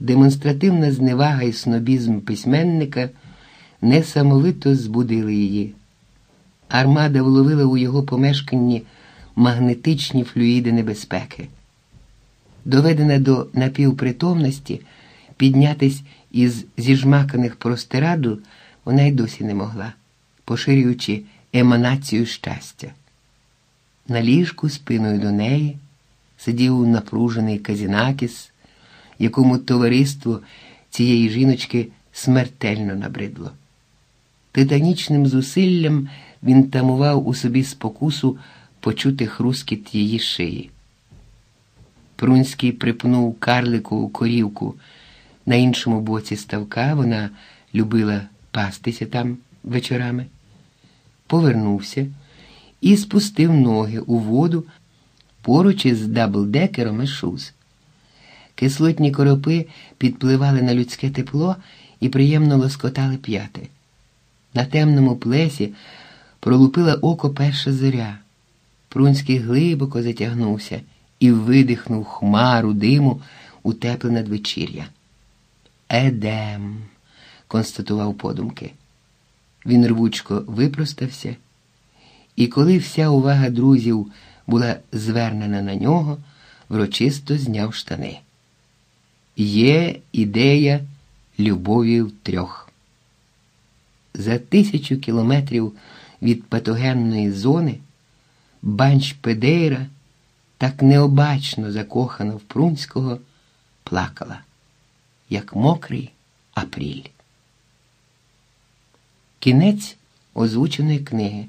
демонстративна зневага і снобізм письменника несамовито збудили її. Армада вловила у його помешканні магнетичні флюїди небезпеки. Доведена до напівпритомності, піднятись із зіжмаканих простирадл вона й досі не могла, поширюючи еманацію щастя. На ліжку спиною до неї сидів напружений Казінакіс, якому товариство цієї жіночки смертельно набридло. Титанічним зусиллям він тамував у собі спокусу почути хрускіт її шиї. Прунський припнув карлику у корівку. На іншому боці ставка вона любила пастися там вечорами, повернувся і спустив ноги у воду поруч із даблдекером і shoes. Кислотні коропи підпливали на людське тепло і приємно лоскотали п'яти. На темному плесі пролупила око перша зоря. Прунський глибоко затягнувся і видихнув хмару диму у тепле надвечір'я. Едем, констатував подумки. Він рвучко випростався, і коли вся увага друзів була звернена на нього, врочисто зняв штани. Є ідея любові в трьох. За тисячу кілометрів від патогенної зони банч Педейра, так необачно закохана в Прунського, плакала, як мокрий апріль. Кінець озвученої книги.